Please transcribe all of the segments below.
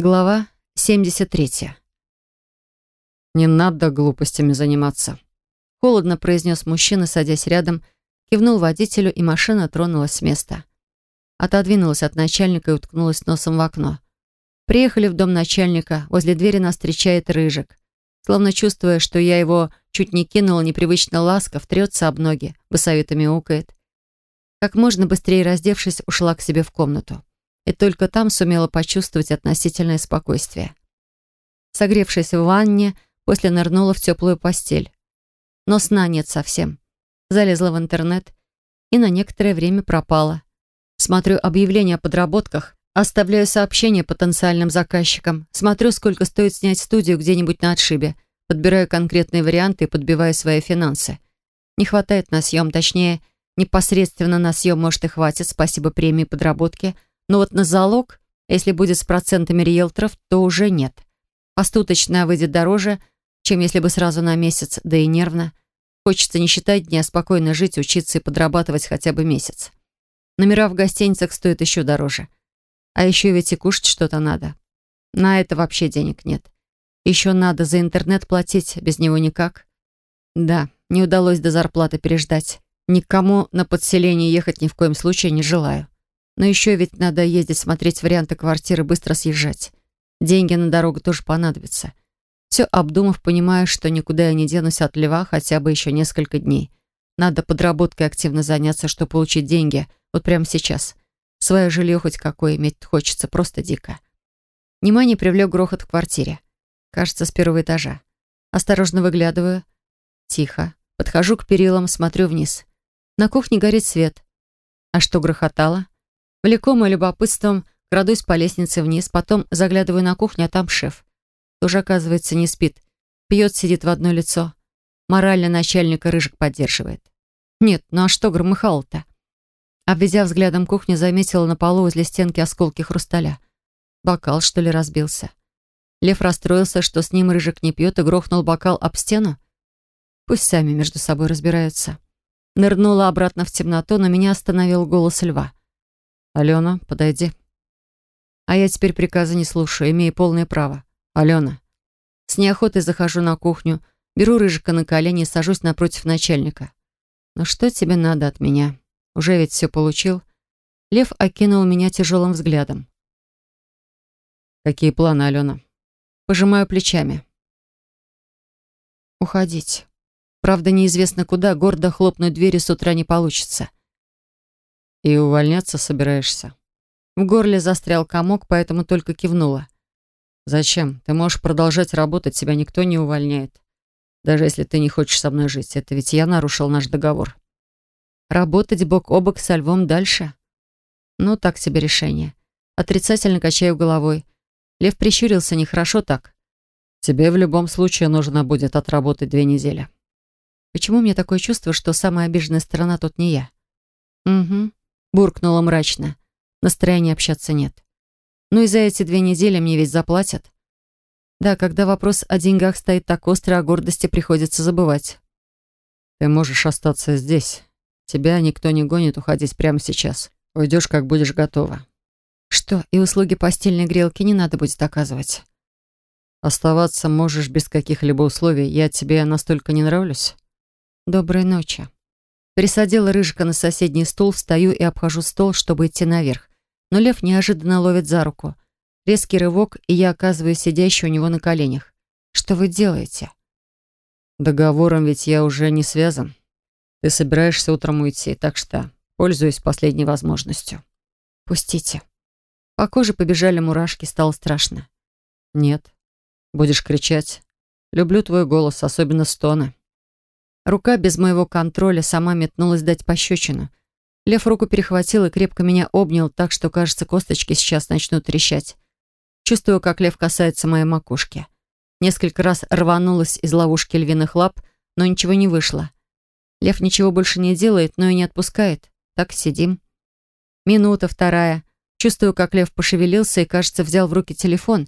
Глава 73. «Не надо глупостями заниматься», — холодно произнес мужчина, садясь рядом, кивнул водителю, и машина тронулась с места. Отодвинулась от начальника и уткнулась носом в окно. Приехали в дом начальника, возле двери нас встречает Рыжик. Словно чувствуя, что я его чуть не кинула, непривычно ласков, трется об ноги, басовито мяукает. Как можно быстрее раздевшись, ушла к себе в комнату и только там сумела почувствовать относительное спокойствие. Согревшись в ванне, после нырнула в теплую постель. Но сна нет совсем. Залезла в интернет и на некоторое время пропала. Смотрю объявления о подработках, оставляю сообщения потенциальным заказчикам, смотрю, сколько стоит снять студию где-нибудь на отшибе, подбираю конкретные варианты и подбиваю свои финансы. Не хватает на съем, точнее, непосредственно на съем, может, и хватит, спасибо премии подработки – но вот на залог, если будет с процентами риэлторов, то уже нет. Постуточно выйдет дороже, чем если бы сразу на месяц, да и нервно. Хочется не считать дни, а спокойно жить, учиться и подрабатывать хотя бы месяц. Номера в гостиницах стоят еще дороже. А еще ведь и кушать что-то надо. На это вообще денег нет. Еще надо за интернет платить, без него никак. Да, не удалось до зарплаты переждать. Никому на подселение ехать ни в коем случае не желаю. Но еще ведь надо ездить смотреть варианты квартиры, быстро съезжать. Деньги на дорогу тоже понадобятся. Все обдумав, понимаю, что никуда я не денусь от льва хотя бы еще несколько дней. Надо подработкой активно заняться, чтобы получить деньги. Вот прямо сейчас. Свое жилье хоть какое иметь хочется, просто дико. Внимание привлек грохот в квартире. Кажется, с первого этажа. Осторожно выглядываю. Тихо. Подхожу к перилам, смотрю вниз. На кухне горит свет. А что грохотало? Влекомая любопытством, крадусь по лестнице вниз, потом заглядываю на кухню, а там шеф. Тоже, оказывается, не спит. Пьет, сидит в одно лицо. Морально начальника Рыжик поддерживает. Нет, ну а что громыхало-то? Обведя взглядом кухню, заметила на полу возле стенки осколки хрусталя. Бокал, что ли, разбился. Лев расстроился, что с ним Рыжик не пьет, и грохнул бокал об стену. Пусть сами между собой разбираются. Нырнула обратно в темноту, но меня остановил голос льва. «Алена, подойди». А я теперь приказа не слушаю, имею полное право. «Алена». С неохотой захожу на кухню, беру Рыжика на колени и сажусь напротив начальника. «Ну что тебе надо от меня? Уже ведь все получил?» Лев окинул меня тяжелым взглядом. «Какие планы, Алена?» Пожимаю плечами. «Уходить. Правда, неизвестно куда, гордо хлопнуть двери с утра не получится. «И увольняться собираешься?» В горле застрял комок, поэтому только кивнула. «Зачем? Ты можешь продолжать работать, тебя никто не увольняет. Даже если ты не хочешь со мной жить. Это ведь я нарушил наш договор». «Работать бок о бок со львом дальше?» «Ну, так себе решение». Отрицательно качаю головой. Лев прищурился, нехорошо так. «Тебе в любом случае нужно будет отработать две недели». «Почему мне такое чувство, что самая обиженная сторона тут не я?» «Угу. Буркнула мрачно. Настроения общаться нет. Ну и за эти две недели мне ведь заплатят. Да, когда вопрос о деньгах стоит так остро, о гордости приходится забывать. Ты можешь остаться здесь. Тебя никто не гонит уходить прямо сейчас. Уйдешь, как будешь готова. Что, и услуги постельной грелки не надо будет оказывать? Оставаться можешь без каких-либо условий. Я тебе настолько не нравлюсь? Доброй ночи. Присадила Рыжика на соседний стул, встаю и обхожу стол, чтобы идти наверх. Но лев неожиданно ловит за руку. Резкий рывок, и я оказываюсь сидящей у него на коленях. «Что вы делаете?» «Договором ведь я уже не связан. Ты собираешься утром уйти, так что пользуюсь последней возможностью». «Пустите». По коже побежали мурашки, стало страшно. «Нет. Будешь кричать. Люблю твой голос, особенно стоны». Рука без моего контроля сама метнулась дать пощечину. Лев руку перехватил и крепко меня обнял так, что, кажется, косточки сейчас начнут трещать. Чувствую, как лев касается моей макушки. Несколько раз рванулась из ловушки львиных лап, но ничего не вышло. Лев ничего больше не делает, но и не отпускает. Так сидим. Минута, вторая. Чувствую, как лев пошевелился и, кажется, взял в руки телефон.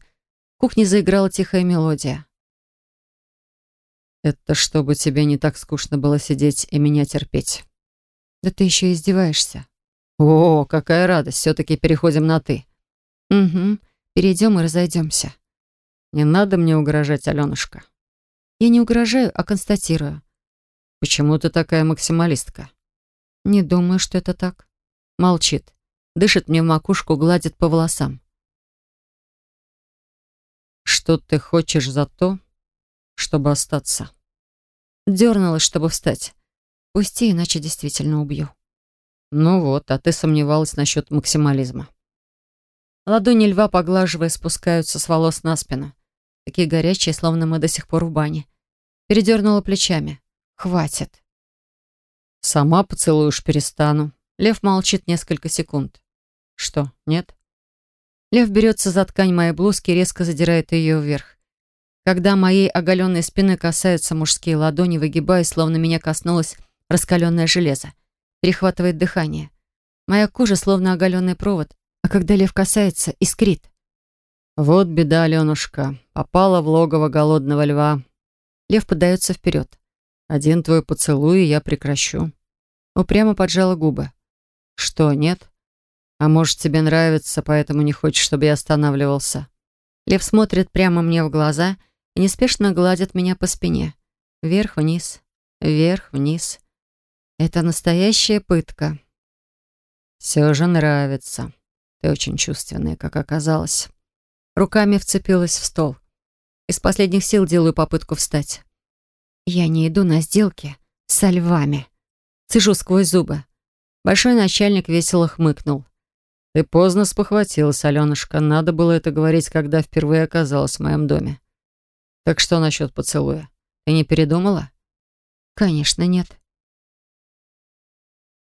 В кухне заиграла тихая мелодия. Это чтобы тебе не так скучно было сидеть и меня терпеть. Да ты еще издеваешься. О, какая радость, все-таки переходим на «ты». Угу, Перейдем и разойдемся. Не надо мне угрожать, Аленушка. Я не угрожаю, а констатирую. Почему ты такая максималистка? Не думаю, что это так. Молчит. Дышит мне в макушку, гладит по волосам. Что ты хочешь за то, чтобы остаться? Дернулась, чтобы встать. Пусти, иначе действительно убью. Ну вот, а ты сомневалась насчет максимализма. Ладони льва, поглаживая, спускаются с волос на спину. Такие горячие, словно мы до сих пор в бане. Передернула плечами. Хватит. Сама поцелуешь, перестану. Лев молчит несколько секунд. Что, нет? Лев берется за ткань моей блузки и резко задирает ее вверх. Когда моей оголенной спины касаются мужские ладони, выгибаясь, словно меня коснулось раскаленное железо. Перехватывает дыхание. Моя кожа словно оголенный провод, а когда лев касается, искрит. Вот беда, Аленушка. Попала в логово голодного льва. Лев подается вперед. Один твой поцелуй, и я прекращу. Упрямо поджала губы. Что, нет? А может, тебе нравится, поэтому не хочешь, чтобы я останавливался? Лев смотрит прямо мне в глаза и неспешно гладит меня по спине. Вверх-вниз, вверх-вниз. Это настоящая пытка. Все же нравится. Ты очень чувственная, как оказалось. Руками вцепилась в стол. Из последних сил делаю попытку встать. Я не иду на сделки со львами. Цежу сквозь зубы. Большой начальник весело хмыкнул. «Ты поздно спохватилась, Аленушка. Надо было это говорить, когда впервые оказалась в моем доме. Так что насчет поцелуя? Ты не передумала?» «Конечно, нет.